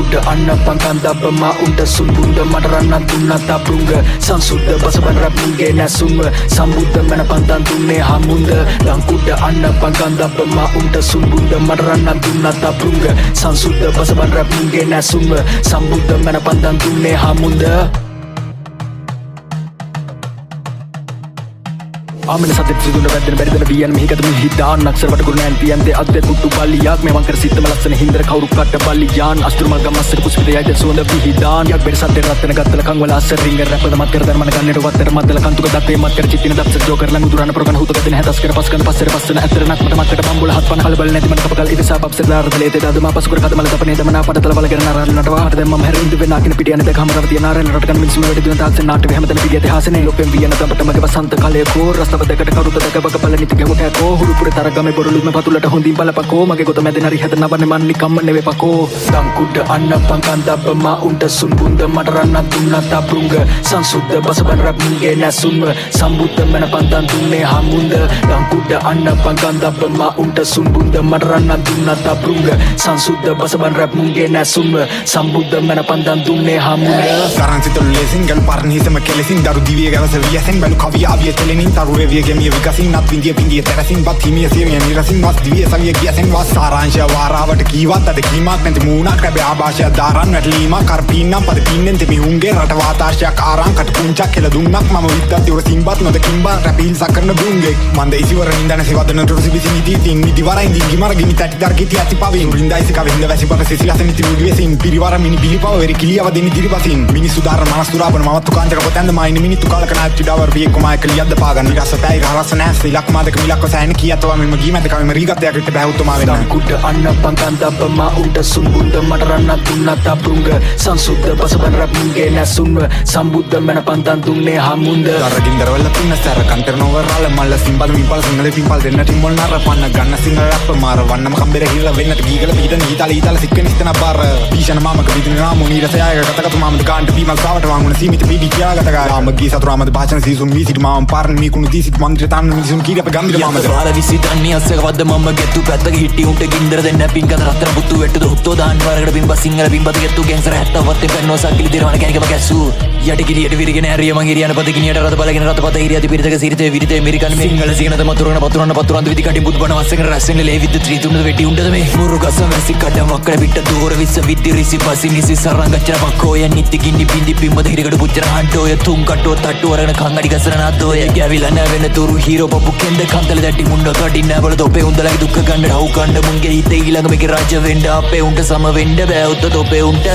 දංකුඩ අන්න පංකන්දබම උන්ට සුන්බුන්ද මටරන්න දුන්න තබරුංග සංසුද්ද බසබන් රැප්මුන්ගේ නැසුම්ව සම්බුද්ධ මැන පන්තන් දුන්නේ හමුන්ද. දංකුඩ අන්න පංකන්දබම උන්ට සුන්බුන්ද මටරන්න දුන්න තබරුංග සංසුද්ද බසබන් රැප්මුන්ගේ නැසුම්ව සම්බුද්ධ මැන පන්තන් දුන්නේ හමුන්ද. ආමන සත සිදුන වැදන බැරිදන වියන් මිහිකත හිතාන් නක්සරට ගුණෑන් තියන්තේ අද පුට්ටු බල්ලියක් මේ වංකර සිත්තම ලස්සන හින්දර කවුරු කට බල්ලියාන් අස්තුරුමල් ගමස්සට පුස්පිත යයිද සුවඳ විහිදාන් යක් බෙර සතේ රත්තන ගත්තල කංවල අස්සර රිංග රැපද මත් කර ධර්මන ගන්නට වත්තර මද්දල කන්තුක දත්තේ මත් කර චිත්තින දප්ස ජෝකර ලඟු දුරන ප්‍රගන හුත ගතින හැතස් කර පස්කන පස්සර පස්සන ඇතර නක්මට මත්තට බම්බුල හත් පන කලබල නැති මන කපකල් ඉතිසා පප්ස දාරදලේ තේ දදම පස්කර කදමල දපනේ දමන පටතල වල කරන රන්නට වාට දැම්ම හැරින්ද වෙන කින පිටියන දෙක හමරව තියන ආරන රට කන මිනිස්සු වැඩි දුන තාක්ෂ නාට්‍ය හැමතැන පිටිය ඉතිහාසනේ ලොපෙන් වියන දඹට මගේ වසන්ත කාලය කෝ රස්තව දෙකට කරුත දෙක බක බල නිති ගෙව කෑකෝ හුරු පුර තරගම බොරුලුම පතුලට හොඳින් බලපකෝ. මගේ ගොත මැද නරි හැද නබන මන්නි කම්ම නෙවේ පකෝ. දංකුඩ අන්න පංකන් දබ්බම උන්ට සුන්බුන්ද මට රන්න දුන්න තබරුංග සංසුද්ධ බසබන් රැප්මුන්ගේ නැසුන්ව. සම්බුද්ධ මැන පන්තන් දුන්නේ හමුන්ද දංකුඩ අන්න පංකන් දබ්බම උන්ට සුන්බුන්ද මට රන්න දුන්න තබරුංග සංසුද්ධ බසබන් රැප්මුන්ගේ නැසුන්ව. සම්බුද්ධ මැන පන්තන් දුන්නේ හමුන්ද සරන්සිතුල් ලෙසින් ගල් පරණ හිසම කෙලෙසින් දරු දිවිය ගැවස වියසෙන් බැලු කවිය අවිය තෙලෙනින් තරුවේ විය ගෙමිය විකසින් නත් විඳිය පිඳිය තැරසින් බත් හිමිය සිරිය නිරසින් වස් දිවිය සවිය ගියසෙන් වස් සාරාංශය වාරාවට කීවත් අද කීමක් නැති මූණක් රැබේ ආభాෂය දාරන් වැටලීමක් කරපීන්නම් පද පින්නෙන් තෙමි උන්ගේ රට වාතාර්ශයක් ආරං කට පුංචක් කෙල දුන්නක් මම විද්දත් ඉවර සිම්බත් නොද කිම්බා රැපීල් සකරන බුන්ගේ මන්ද ඉසිවර නින්දන සිවදන තුරසි විසි නිති තින් නිදි වරයින් දින් ගිමර ගිනි තැටි දර කිති ඇති පවින් රින්දයිසි කවින්ද වැසි පර සිසිලස නිති මුඩි වෙසින් පිරිවර මිනි පිළිපව වෙරි කිලියව දෙනි දිරිපසින් මිනිස්සු දාර මනස් තුරාපන මවත්තු කාංචක පොතැන්ද මයිනි මිනිත්තු කාලක නාට්ටි ඩවර් පියෙක් කොමයි කලියද්ද පාගන් විරස පැයි රස නැස් ඉලක් මාදක මිලක්ව සෑන කියතව මෙම ගීමැද කවිම රීගතයක් ඉට බැහුතුමා වෙන දංකුඩ අන්න පංකන් දබ්බම උන්ට සුන්බුන්ද මට රන්න දුන්න තබරුංග සංසුද්ධ බසබන් රැප්මුන්ගේ නැසුන්ව සම්බුද්ධ මැන පන්තන් දුන්නේ හමුන්ද දරගින්දරවල පින්න සැර කන්තර නොවරාල මල්ල සිම්බල මිපල් සිංහල පිපල් දෙන්නට මොල් නර පන්න ගන්න සිංහල රැප්ප මාර වන්නම කම්බෙර හිර වෙන්නට ගීගල පීට නීතල ඊතල සික්ක නිස්තන බර පීෂණ මාමක විදින නාමු නීරසයාය ගතකතු මාමද කාන්ට පීමල් සාවට වාංගුන සීමිත පීඩි කියාගතක රාමගේ සතුරාමද භාෂණ සීසුන් වී සිට මාම පාරණ මීකුණු දී සිට මන්ත්‍ර තන්න මිනිසුන් කීරප ගම්බිර මාමද පාල විසි දන්නේ අස්සක වද මම ගෙත්තු පැත්තක හිටි උන්ට ගින්දර දෙන්න පින්කද රත්තර පුත්තු වෙට්ටද හුත්තෝ දාන් වරකට බිම්බ සිංහල බිම්බද ගෙත්තු ගැන්සර හැත්තවත්තේ පැන්නෝ සක්කිලි දිරවන කැනිකම ගැස්සු යට කිරියට විරගෙන ඇරිය මං හිරියන පද කිනියට රත බලගෙන රත පත හිරියති පිරිතක සිරිතේ විරිතේ මිරිකන් සිංහල සිංහල මතුරන පතුරන පතුරන් විදි කටින් බුදු බණ වස්සගෙන රැස්සෙන ලේ විද්ද ත්‍රිතුණද වෙටි උන්ටද මේ. මුරු ගස වැසි කඩ මක්කල පිට දෝර විස්ස විද්දි රිසි පසි නිසි සරංගච්චර පක්කෝය නිත්ති ගින්නි පින්දි පිම්මද හිරකට පුච්චර හන්ටෝය තුන් කට්ටෝ තට්ටු අරගෙන කංගඩි ගසන නද්දෝය. ගැවිලා නැවෙන තුරු හීරෝ පපු කෙන්ද කන්තල දැටි මුණ්ඩ කටින් නැවල තොපේ උන්දලගේ දුක්ඛ කණ්ඩ හවු කණ්ඩ මුන්ගේ හිතේ ඊළඟ මේක රාජ්‍ය වෙන්න අපේ උන්ට සම වෙන්න බෑ උත්ත තොපේ උන්ට.